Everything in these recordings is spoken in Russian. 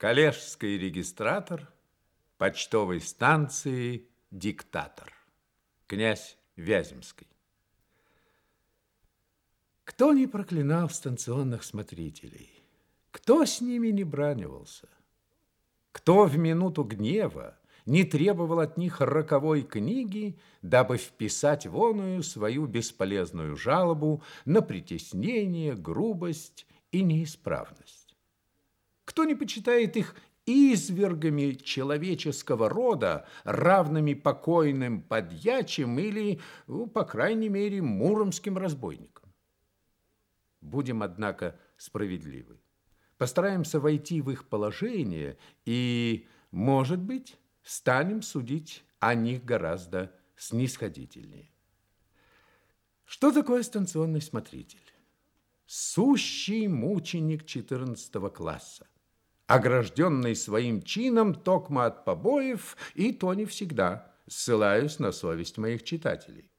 Коллежский регистратор почтовой станции «Диктатор». Князь Вяземский. Кто не проклинал станционных смотрителей? Кто с ними не бранивался? Кто в минуту гнева не требовал от них роковой книги, дабы вписать воную свою бесполезную жалобу на притеснение, грубость и неисправность? Кто не почитает их извергами человеческого рода, равными покойным подьячим или, ну, по крайней мере, муромским разбойникам? Будем, однако, справедливы. Постараемся войти в их положение и, может быть, станем судить о них гораздо снисходительнее. Что такое станционный смотритель? Сущий мученик 14 класса, огражденный своим чином токмо от побоев, и то не всегда, ссылаюсь на совесть моих читателей.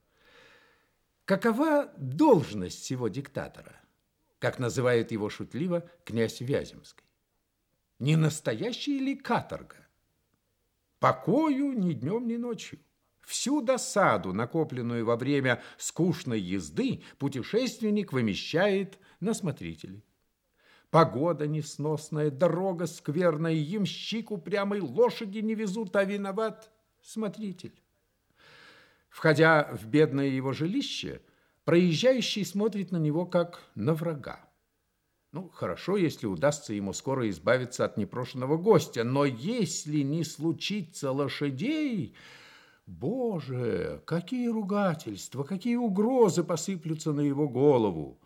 Какова должность всего диктатора? Как называет его шутливо князь Вяземский. Не настоящая ли каторга? Покою ни днем, ни ночью. Всю досаду, накопленную во время скучной езды, путешественник вымещает на смотрителей. Погода несносная, дорога скверная, ямщик упрямой лошади не везут, а виноват смотритель. Входя в бедное его жилище, проезжающий смотрит на него как на врага. Ну, хорошо, если удастся ему скоро избавиться от непрошенного гостя, но если не случится лошадей... Боже, какие ругательства, какие угрозы посыплются на его голову!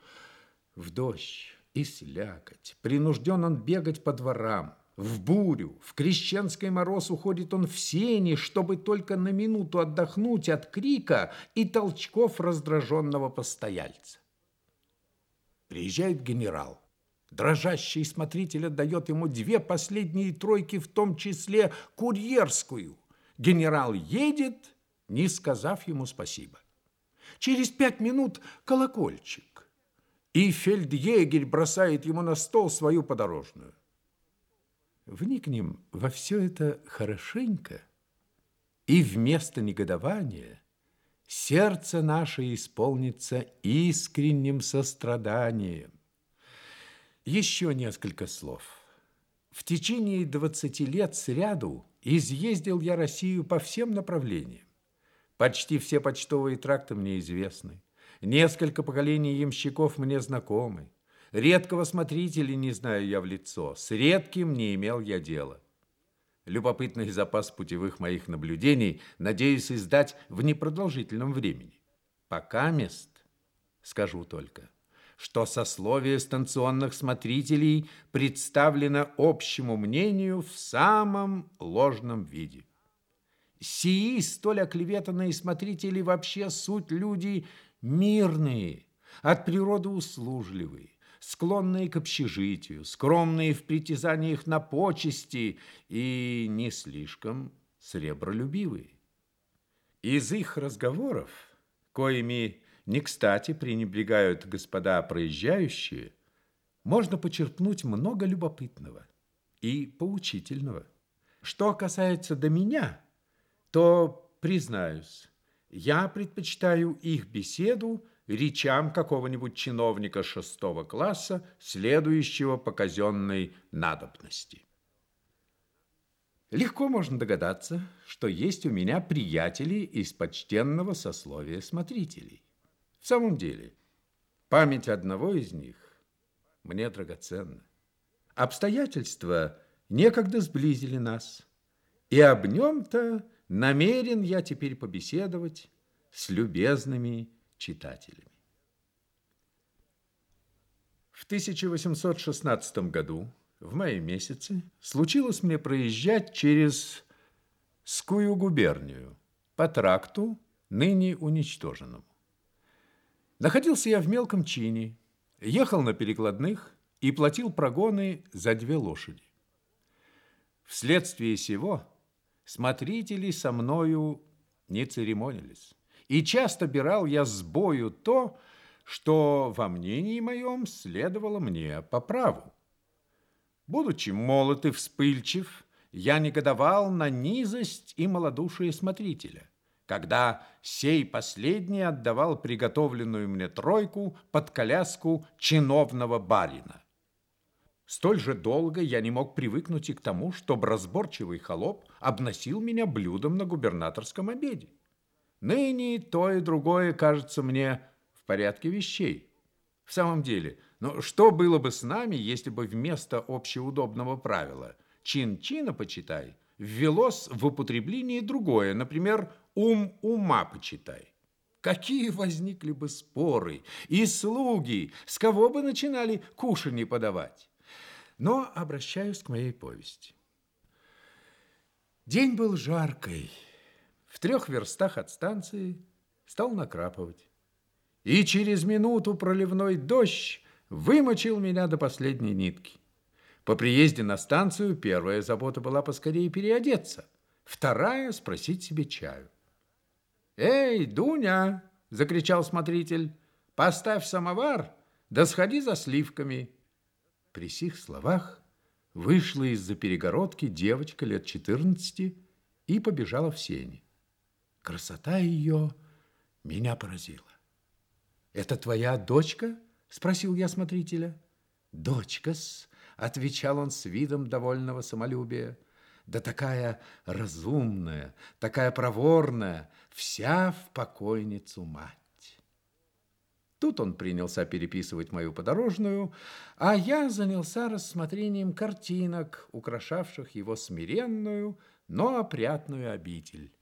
В дождь и слякоть принужден он бегать по дворам, в бурю, в крещенский мороз уходит он в сени, чтобы только на минуту отдохнуть от крика и толчков раздраженного постояльца. Приезжает генерал. Дрожащий смотритель отдает ему две последние тройки, в том числе курьерскую. Генерал едет, не сказав ему спасибо. Через пять минут колокольчик, и фельдъегерь бросает ему на стол свою подорожную. Вникнем во все это хорошенько, и вместо негодования сердце наше исполнится искренним состраданием. Еще несколько слов. В течение 20 лет сряду изъездил я Россию по всем направлениям. Почти все почтовые тракты мне известны. Несколько поколений ямщиков мне знакомы. Редкого смотрителя не знаю я в лицо. С редким не имел я дела. Любопытный запас путевых моих наблюдений надеюсь издать в непродолжительном времени. Пока мест скажу только – что сословие станционных смотрителей представлено общему мнению в самом ложном виде. Сии столь оклеветанные смотрители вообще суть люди мирные, от природы услужливые, склонные к общежитию, скромные в притязаниях на почести и не слишком сребролюбивые. Из их разговоров, коими не кстати пренебрегают господа проезжающие, можно почерпнуть много любопытного и поучительного. Что касается до меня, то, признаюсь, я предпочитаю их беседу речам какого-нибудь чиновника шестого класса, следующего по казенной надобности. Легко можно догадаться, что есть у меня приятели из почтенного сословия смотрителей. В самом деле, память одного из них мне драгоценна. Обстоятельства некогда сблизили нас, и об нем-то намерен я теперь побеседовать с любезными читателями. В 1816 году, в мае месяце, случилось мне проезжать через Скую губернию по тракту, ныне уничтоженному. Находился я в мелком чине, ехал на перекладных и платил прогоны за две лошади. Вследствие сего смотрители со мною не церемонились, и часто бирал я с бою то, что во мнении моем следовало мне по праву. Будучи молод и вспыльчив, я негодовал на низость и малодушие смотрителя, когда сей последний отдавал приготовленную мне тройку под коляску чиновного барина. Столь же долго я не мог привыкнуть и к тому, чтобы разборчивый холоп обносил меня блюдом на губернаторском обеде. Ныне то и другое кажется мне в порядке вещей. В самом деле, но что было бы с нами, если бы вместо общеудобного правила «чин чина почитай» ввелось в употреблении другое, например, «ум ума почитай»? Какие возникли бы споры и слуги, с кого бы начинали кушанье подавать? Но обращаюсь к моей повести. День был жаркий. В трех верстах от станции стал накрапывать. И через минуту проливной дождь вымочил меня до последней нитки. По приезде на станцию первая забота была поскорее переодеться, вторая – спросить себе чаю. «Эй, Дуня!» – закричал смотритель. «Поставь самовар, да сходи за сливками». При сих словах вышла из-за перегородки девочка лет четырнадцати и побежала в сени. Красота ее меня поразила. «Это твоя дочка?» – спросил я смотрителя. «Дочка-с», – отвечал он с видом довольного самолюбия. «Да такая разумная, такая проворная, вся в покойницу мать». Тут он принялся переписывать мою подорожную, а я занялся рассмотрением картинок, украшавших его смиренную, но опрятную обитель.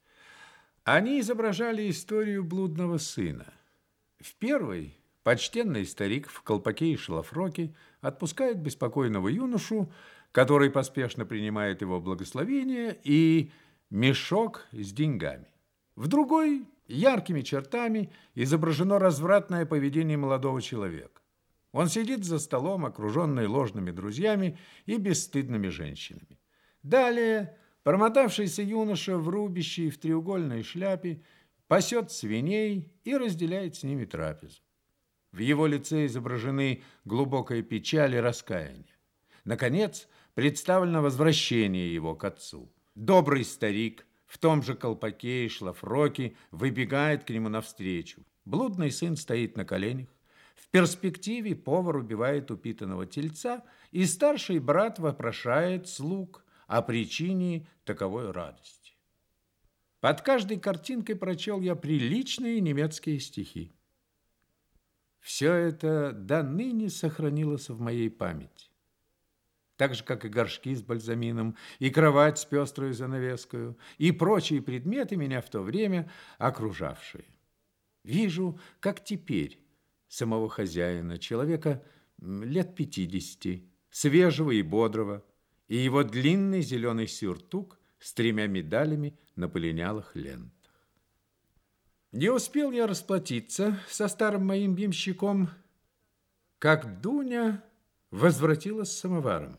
Они изображали историю блудного сына. В первой почтенный старик в колпаке и шалафроке отпускает беспокойного юношу, который поспешно принимает его благословение и мешок с деньгами. В другой яркими чертами изображено развратное поведение молодого человека. Он сидит за столом, окруженный ложными друзьями и бесстыдными женщинами. Далее промотавшийся юноша в рубище и в треугольной шляпе пасет свиней и разделяет с ними трапезу. В его лице изображены глубокая печаль и раскаяние. Наконец, представлено возвращение его к отцу. Добрый старик в том же колпаке и шлафроке выбегает к нему навстречу. Блудный сын стоит на коленях. В перспективе повар убивает упитанного тельца, и старший брат вопрошает слуг о причине таковой радости. Под каждой картинкой прочел я приличные немецкие стихи. Все это до ныне сохранилось в моей памяти. Так же, как и горшки с бальзамином, и кровать с пестрой занавеской, и прочие предметы меня в то время окружавшие. Вижу, как теперь самого хозяина, человека лет пятидесяти, свежего и бодрого, и его длинный зеленый сюртук с тремя медалями на полинялых лентах. Не успел я расплатиться со старым моим ямщиком, как Дуня возвратилась с самоваром.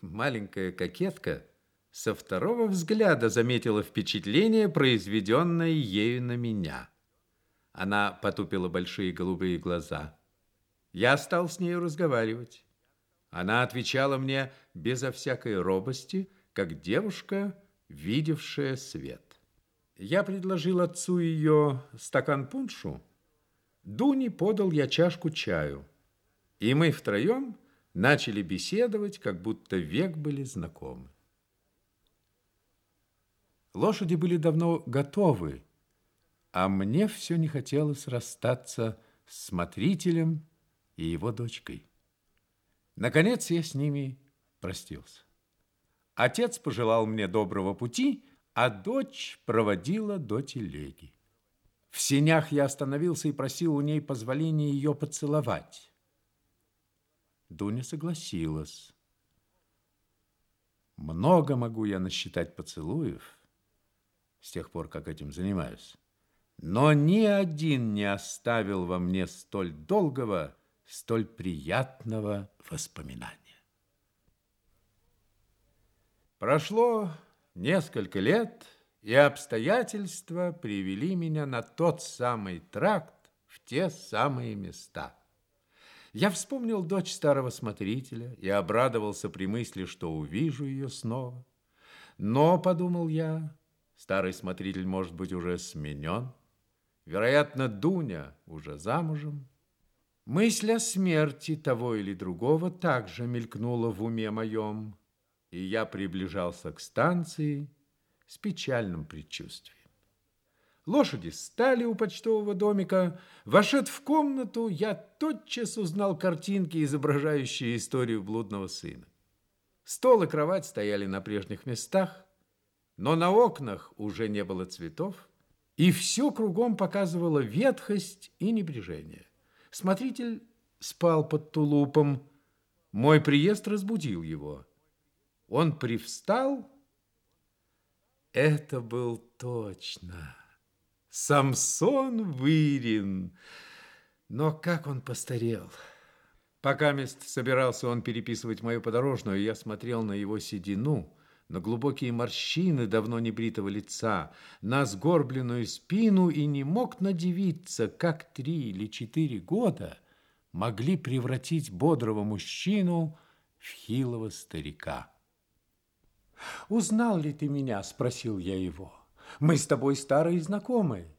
Маленькая кокетка со второго взгляда заметила впечатление, произведенное ею на меня. Она потупила большие голубые глаза. Я стал с нею разговаривать. Она отвечала мне безо всякой робости, как девушка, видевшая свет. Я предложил отцу ее стакан пуншу. Дуни подал я чашку чаю. И мы втроем начали беседовать, как будто век были знакомы. Лошади были давно готовы, а мне все не хотелось расстаться с смотрителем и его дочкой. Наконец я с ними простился. Отец пожелал мне доброго пути – а дочь проводила до телеги. В сенях я остановился и просил у ней позволения ее поцеловать. Дуня согласилась. Много могу я насчитать поцелуев с тех пор, как этим занимаюсь, но ни один не оставил во мне столь долгого, столь приятного воспоминания. Прошло Несколько лет и обстоятельства привели меня на тот самый тракт, в те самые места. Я вспомнил дочь старого смотрителя и обрадовался при мысли, что увижу ее снова. Но, подумал я, старый смотритель может быть уже сменен. Вероятно, Дуня уже замужем. Мысль о смерти того или другого также мелькнула в уме моем, и я приближался к станции с печальным предчувствием. Лошади стали у почтового домика. Вошед в комнату, я тотчас узнал картинки, изображающие историю блудного сына. Стол и кровать стояли на прежних местах, но на окнах уже не было цветов, и все кругом показывало ветхость и небрежение. Смотритель спал под тулупом. Мой приезд разбудил его. Он привстал. Это был точно Самсон Вырин. Но как он постарел! Пока мест собирался он переписывать мою подорожную, я смотрел на его седину, на глубокие морщины давно небритого лица, на сгорбленную спину и не мог надевиться, как три или четыре года могли превратить бодрого мужчину в хилого старика. «Узнал ли ты меня?» – спросил я его. Мы с тобой старые знакомые.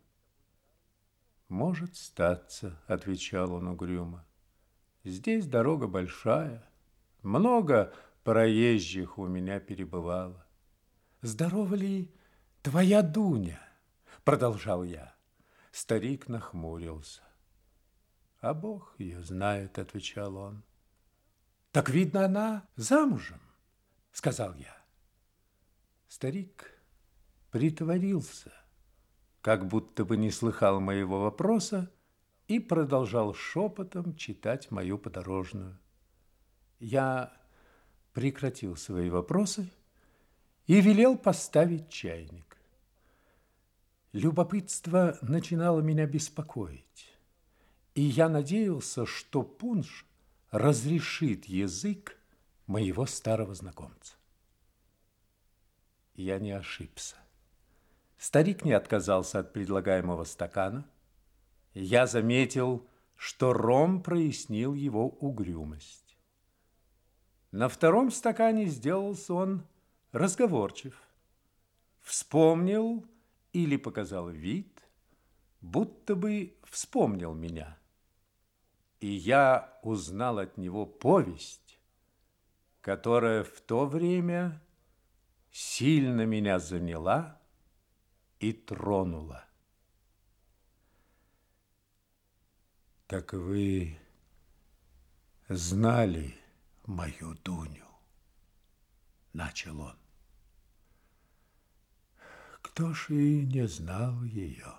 Может статься, отвечал он угрюмо. Здесь дорога большая, много проезжих у меня перебывало. Здорова ли твоя Дуня? Продолжал я. Старик нахмурился. А Бог ее знает, отвечал он. Так видно, она замужем, сказал я. Старик притворился, как будто бы не слыхал моего вопроса, и продолжал шепотом читать мою подорожную. Я прекратил свои вопросы и велел поставить чайник. Любопытство начинало меня беспокоить, и я надеялся, что пунш разрешит язык моего старого знакомца. Я не ошибся. Старик не отказался от предлагаемого стакана. Я заметил, что ром прояснил его угрюмость. На втором стакане сделался он разговорчив. Вспомнил или показал вид, будто бы вспомнил меня. И я узнал от него повесть, которая в то время сильно меня заняла и тронула. Так вы знали мою Дуню, начал он. Кто ж и не знал ее?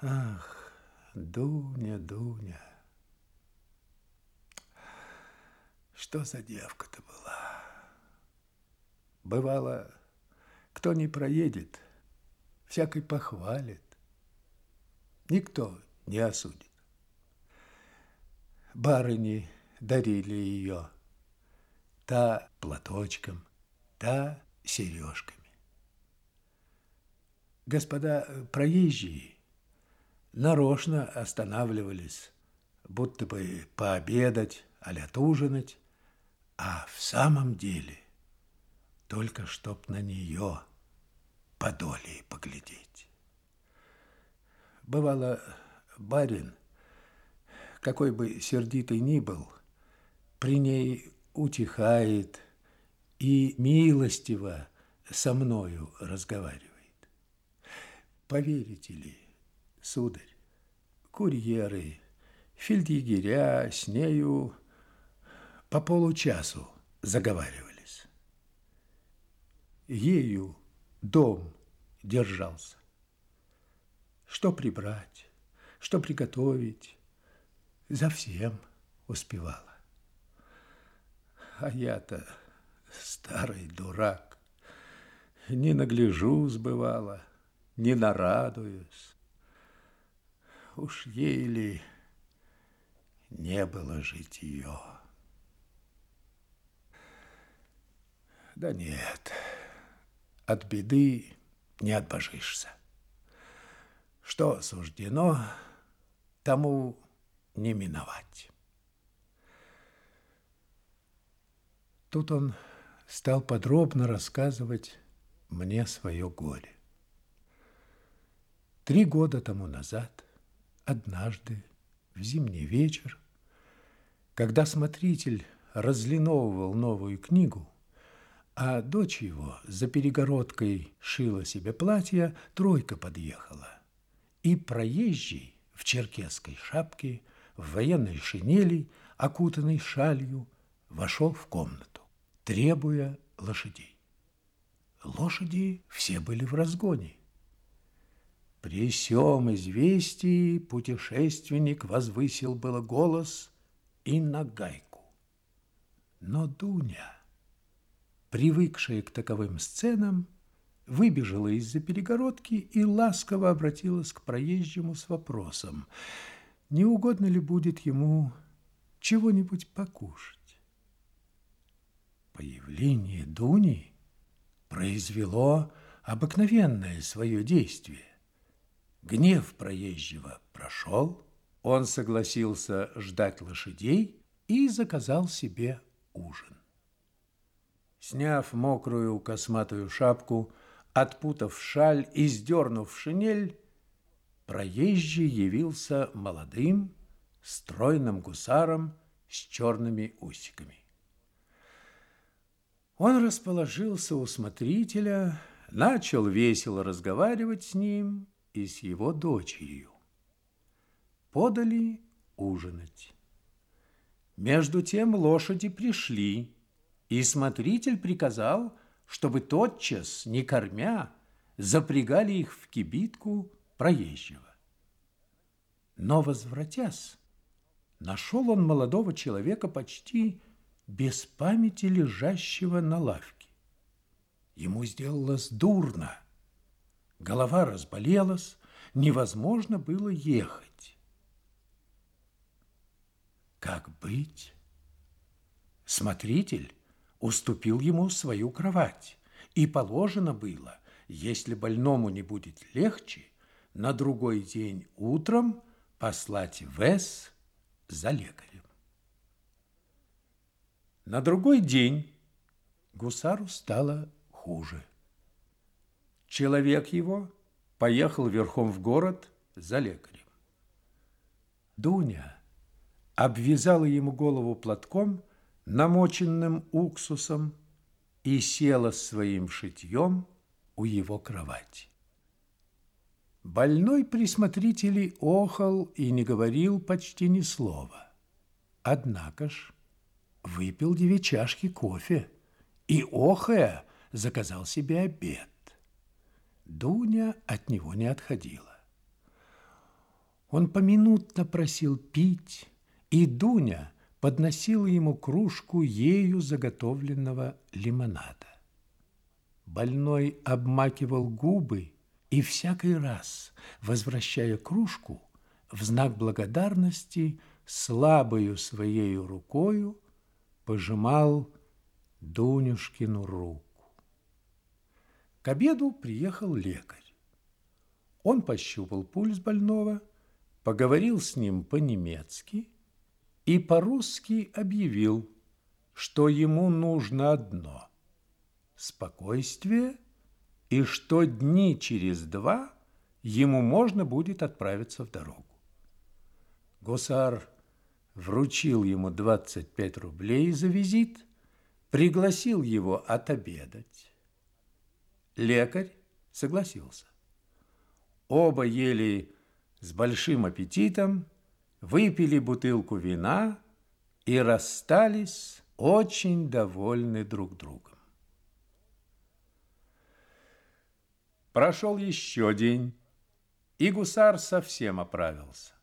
Ах, Дуня, Дуня, что за девка-то была? Бывало, кто не проедет, всякой похвалит. Никто не осудит. Барыни дарили ее, та платочком, та сережками. Господа проезжие нарочно останавливались, будто бы пообедать, а ужинать, а в самом деле только чтоб на нее подолей поглядеть. Бывало, барин, какой бы сердитый ни был, при ней утихает и милостиво со мною разговаривает. Поверите ли, сударь, курьеры, фельдъегеря с нею по получасу заговаривали ею дом держался. Что прибрать, что приготовить, за всем успевала. А я-то старый дурак, не нагляжу сбывала, не нарадуюсь. Уж ей ли не было жить ее. Да нет, от беды не отбожишься. Что суждено, тому не миновать. Тут он стал подробно рассказывать мне свое горе. Три года тому назад, однажды, в зимний вечер, когда смотритель разлиновывал новую книгу, а дочь его за перегородкой шила себе платье, тройка подъехала. И проезжий в черкесской шапке, в военной шинели, окутанной шалью, вошел в комнату, требуя лошадей. Лошади все были в разгоне. При сём известии путешественник возвысил было голос и на гайку. Но Дуня привыкшая к таковым сценам, выбежала из-за перегородки и ласково обратилась к проезжему с вопросом, не угодно ли будет ему чего-нибудь покушать. Появление Дуни произвело обыкновенное свое действие. Гнев проезжего прошел, он согласился ждать лошадей и заказал себе ужин. Сняв мокрую косматую шапку, отпутав шаль и сдернув шинель, проезжий явился молодым, стройным гусаром с черными усиками. Он расположился у смотрителя, начал весело разговаривать с ним и с его дочерью. Подали ужинать. Между тем лошади пришли, и смотритель приказал, чтобы тотчас, не кормя, запрягали их в кибитку проезжего. Но, возвратясь, нашел он молодого человека почти без памяти лежащего на лавке. Ему сделалось дурно, голова разболелась, невозможно было ехать. Как быть? Смотритель уступил ему свою кровать. И положено было, если больному не будет легче, на другой день утром послать в С за лекарем. На другой день гусару стало хуже. Человек его поехал верхом в город за лекарем. Дуня обвязала ему голову платком намоченным уксусом и села своим шитьем у его кровати. Больной при смотрителе охал и не говорил почти ни слова. Однако ж выпил две чашки кофе и, охая, заказал себе обед. Дуня от него не отходила. Он поминутно просил пить, и Дуня – подносила ему кружку ею заготовленного лимонада. Больной обмакивал губы и всякий раз, возвращая кружку, в знак благодарности слабою своей рукою пожимал Дунюшкину руку. К обеду приехал лекарь. Он пощупал пульс больного, поговорил с ним по-немецки – и по-русски объявил, что ему нужно одно – спокойствие, и что дни через два ему можно будет отправиться в дорогу. Гусар вручил ему 25 рублей за визит, пригласил его отобедать. Лекарь согласился. Оба ели с большим аппетитом, выпили бутылку вина и расстались очень довольны друг другом. Прошел еще день, и гусар совсем оправился.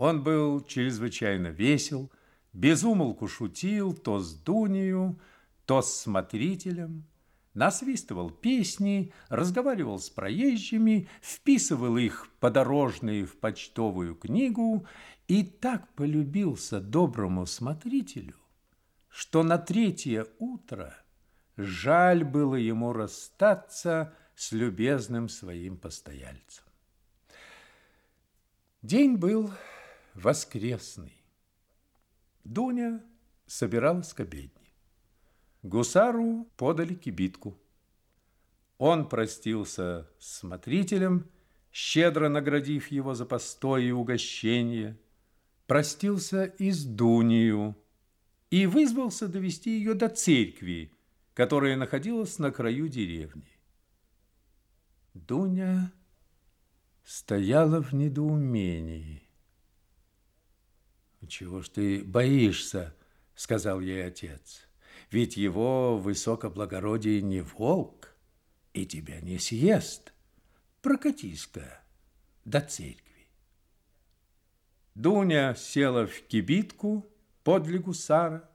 Он был чрезвычайно весел, безумолку шутил то с Дунею, то с смотрителем, насвистывал песни, разговаривал с проезжими, вписывал их подорожные в почтовую книгу и так полюбился доброму смотрителю, что на третье утро жаль было ему расстаться с любезным своим постояльцем. День был воскресный. Дуня собиралась к обедне. Гусару подали кибитку. Он простился с смотрителем, щедро наградив его за постой и угощение, простился и с Дунью и вызвался довести ее до церкви, которая находилась на краю деревни. Дуня стояла в недоумении. «Чего ж ты боишься?» — сказал ей отец. «Ведь его высокоблагородие не волк и тебя не съест. Прокатись-ка до церкви». Дуня села в кибитку подле гусара,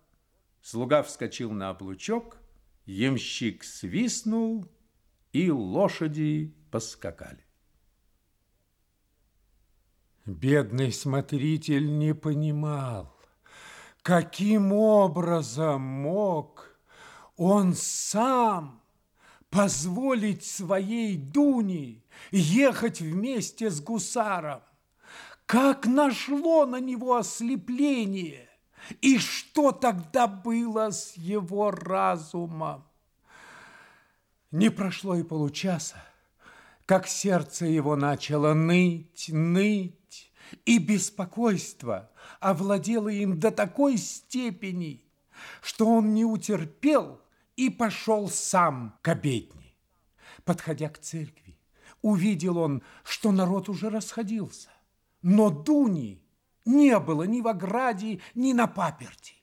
слуга вскочил на облучок, ямщик свистнул, и лошади поскакали. Бедный смотритель не понимал, каким образом мог он сам позволить своей Дуне ехать вместе с гусаром. Как нашло на него ослепление, и что тогда было с его разумом? Не прошло и получаса, как сердце его начало ныть, ныть, и беспокойство овладело им до такой степени, что он не утерпел и пошел сам к обедне. Подходя к церкви, увидел он, что народ уже расходился, но Дуни не было ни в ограде, ни на паперти.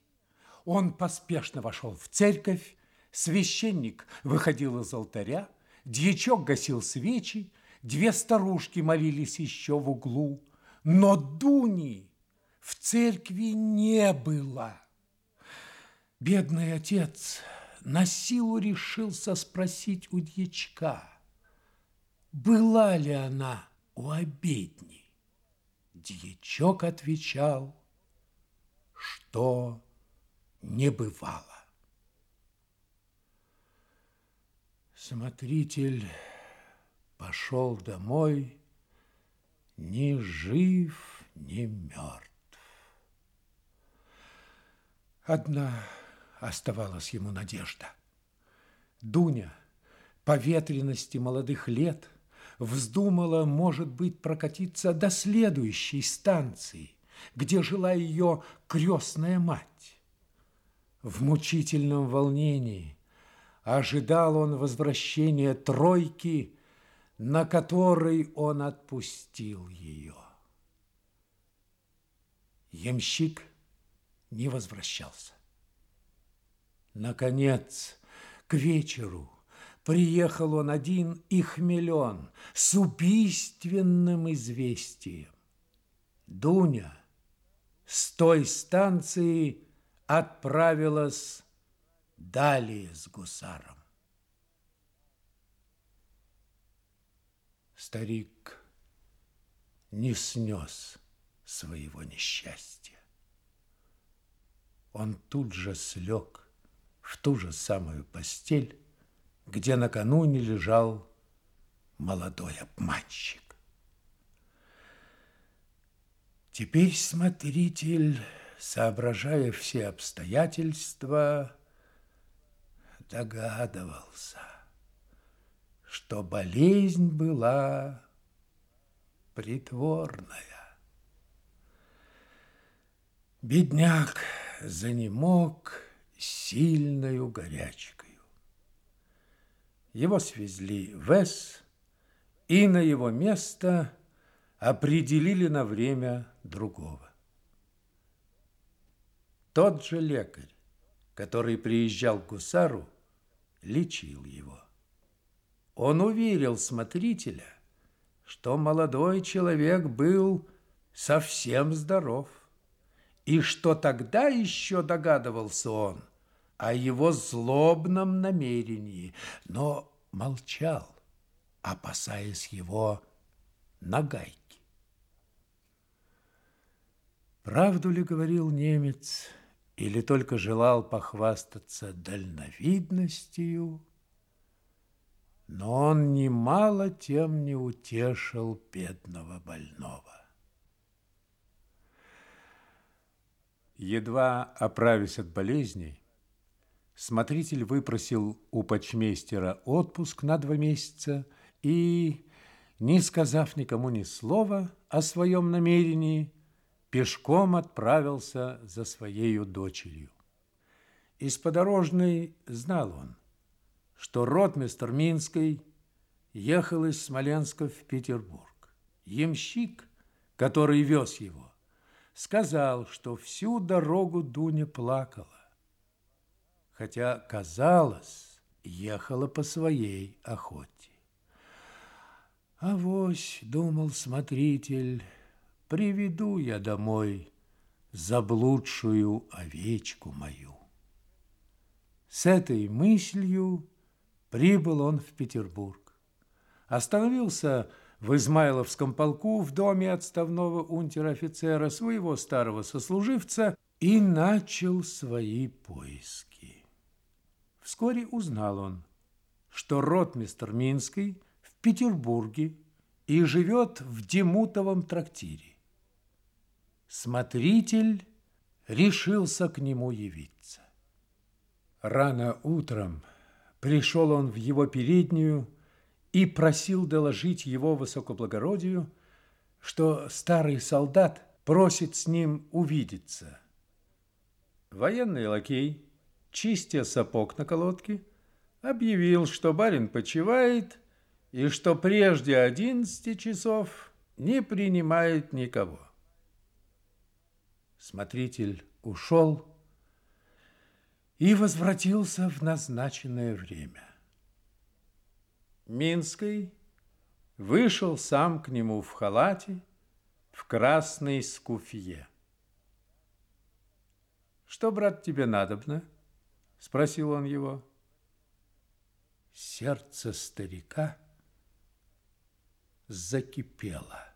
Он поспешно вошел в церковь, священник выходил из алтаря, дьячок гасил свечи, две старушки молились еще в углу, но Дуни в церкви не было. Бедный отец на силу решился спросить у дьячка, была ли она у обедни. Дьячок отвечал, что не бывало. Смотритель пошел домой ни жив, ни мертв. Одна оставалась ему надежда. Дуня, по ветренности молодых лет, вздумала, может быть, прокатиться до следующей станции, где жила ее крестная мать. В мучительном волнении ожидал он возвращения тройки на который он отпустил ее. Ямщик не возвращался. Наконец, к вечеру приехал он один и хмелен с убийственным известием. Дуня с той станции отправилась далее с гусаром. Старик не снес своего несчастья. Он тут же слег в ту же самую постель, где накануне лежал молодой обманщик. Теперь смотритель, соображая все обстоятельства, догадывался, что болезнь была притворная. Бедняк занемог сильною горячкою. Его свезли в С, и на его место определили на время другого. Тот же лекарь, который приезжал к гусару, лечил его. Он уверил смотрителя, что молодой человек был совсем здоров, и что тогда еще догадывался он о его злобном намерении, но молчал, опасаясь его нагайки. Правду ли говорил немец, или только желал похвастаться дальновидностью, но он немало тем не утешил бедного больного. Едва оправясь от болезней, смотритель выпросил у почмейстера отпуск на два месяца и, не сказав никому ни слова о своем намерении, пешком отправился за своей дочерью. Из подорожной знал он, что ротмистр Минской ехал из Смоленска в Петербург. Ямщик, который вез его, сказал, что всю дорогу Дуня плакала, хотя, казалось, ехала по своей охоте. «Авось, — думал смотритель, — приведу я домой заблудшую овечку мою». С этой мыслью прибыл он в Петербург. Остановился в Измайловском полку в доме отставного унтер-офицера своего старого сослуживца и начал свои поиски. Вскоре узнал он, что ротмистр Минский в Петербурге и живет в Демутовом трактире. Смотритель решился к нему явиться. Рано утром пришел он в его переднюю, и просил доложить его высокоблагородию, что старый солдат просит с ним увидеться. Военный лакей, чистя сапог на колодке, объявил, что барин почивает и что прежде одиннадцати часов не принимает никого. Смотритель ушел и возвратился в назначенное время. Минской вышел сам к нему в халате, в красной скуфье. «Что, брат, тебе надобно?» – спросил он его. Сердце старика закипело.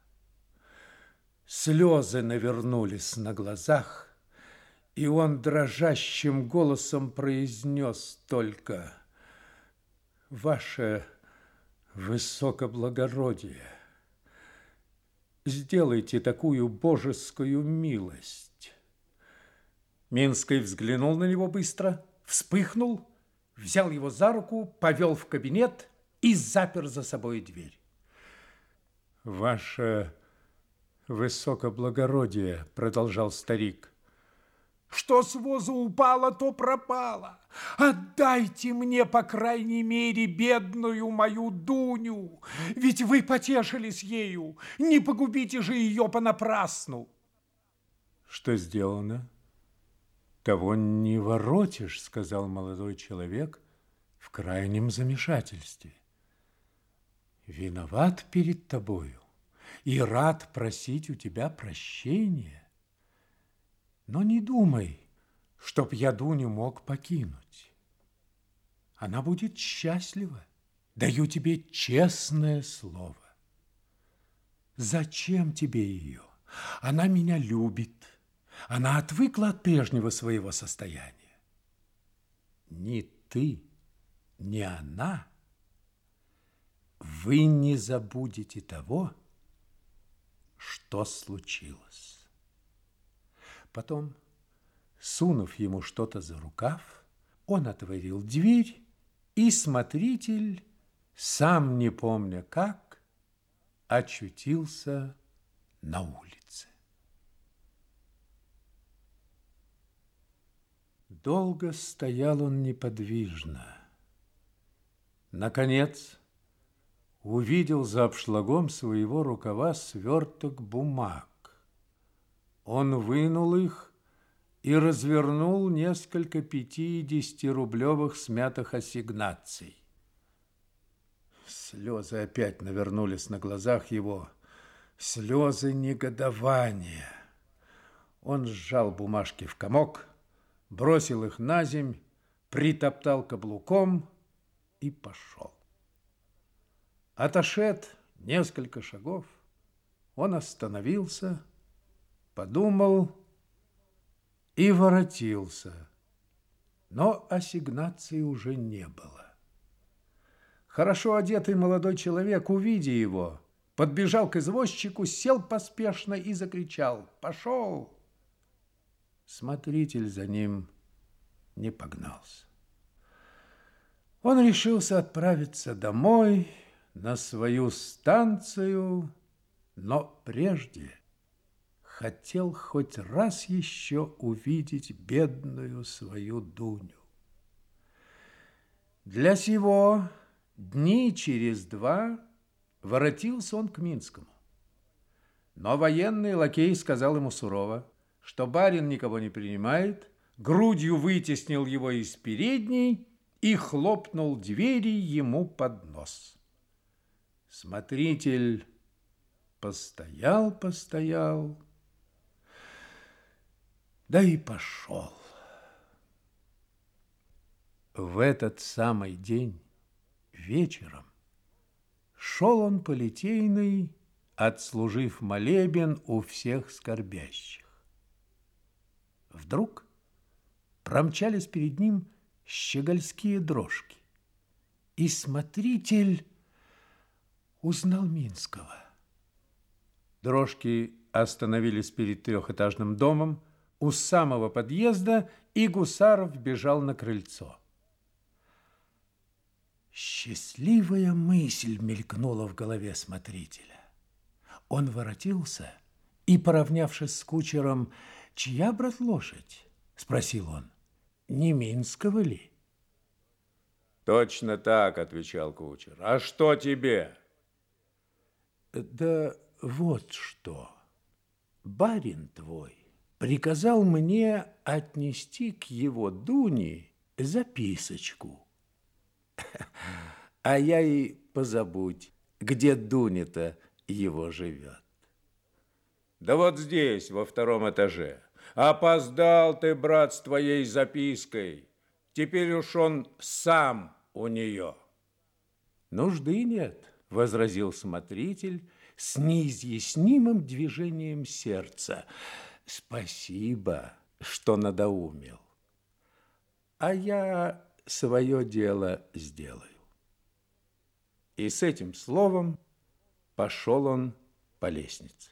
Слезы навернулись на глазах, и он дрожащим голосом произнес только «Ваше высокоблагородие, сделайте такую божескую милость. Минский взглянул на него быстро, вспыхнул, взял его за руку, повел в кабинет и запер за собой дверь. «Ваше высокоблагородие», — продолжал старик, — что с воза упало, то пропало. Отдайте мне, по крайней мере, бедную мою Дуню, ведь вы потешились ею, не погубите же ее понапрасну. Что сделано? Того не воротишь, сказал молодой человек в крайнем замешательстве. Виноват перед тобою и рад просить у тебя прощения. Но не думай, чтоб я Дуню мог покинуть. Она будет счастлива. Даю тебе честное слово. Зачем тебе ее? Она меня любит. Она отвыкла от прежнего своего состояния. Ни ты, ни она, вы не забудете того, что случилось. Потом, сунув ему что-то за рукав, он отворил дверь, и смотритель, сам не помня как, очутился на улице. Долго стоял он неподвижно. Наконец, увидел за обшлагом своего рукава сверток бумаг. Он вынул их и развернул несколько пятидесятирублевых смятых ассигнаций. Слезы опять навернулись на глазах его, слезы негодования. Он сжал бумажки в комок, бросил их на земь, притоптал каблуком и пошел. Отошед несколько шагов, он остановился подумал и воротился. Но ассигнации уже не было. Хорошо одетый молодой человек, увидя его, подбежал к извозчику, сел поспешно и закричал «Пошел!». Смотритель за ним не погнался. Он решился отправиться домой на свою станцию, но прежде хотел хоть раз еще увидеть бедную свою Дуню. Для сего дни через два воротился он к Минскому. Но военный лакей сказал ему сурово, что барин никого не принимает, грудью вытеснил его из передней и хлопнул двери ему под нос. Смотритель постоял, постоял, да и пошел. В этот самый день вечером шел он по Литейной, отслужив молебен у всех скорбящих. Вдруг промчались перед ним щегольские дрожки, и смотритель узнал Минского. Дрожки остановились перед трехэтажным домом у самого подъезда, и Гусаров бежал на крыльцо. Счастливая мысль мелькнула в голове смотрителя. Он воротился и, поравнявшись с кучером, «Чья, брат, лошадь?» – спросил он. «Не Минского ли?» «Точно так», – отвечал кучер. «А что тебе?» «Да вот что. Барин твой приказал мне отнести к его Дуне записочку» А я и позабудь, где Дуня-то его живет. Да вот здесь, во втором этаже. Опоздал ты, брат, с твоей запиской. Теперь уж он сам у нее. Нужды нет, возразил смотритель с неизъяснимым движением сердца. Спасибо, что надоумил. А я свое дело сделаю. И с этим словом пошел он по лестнице.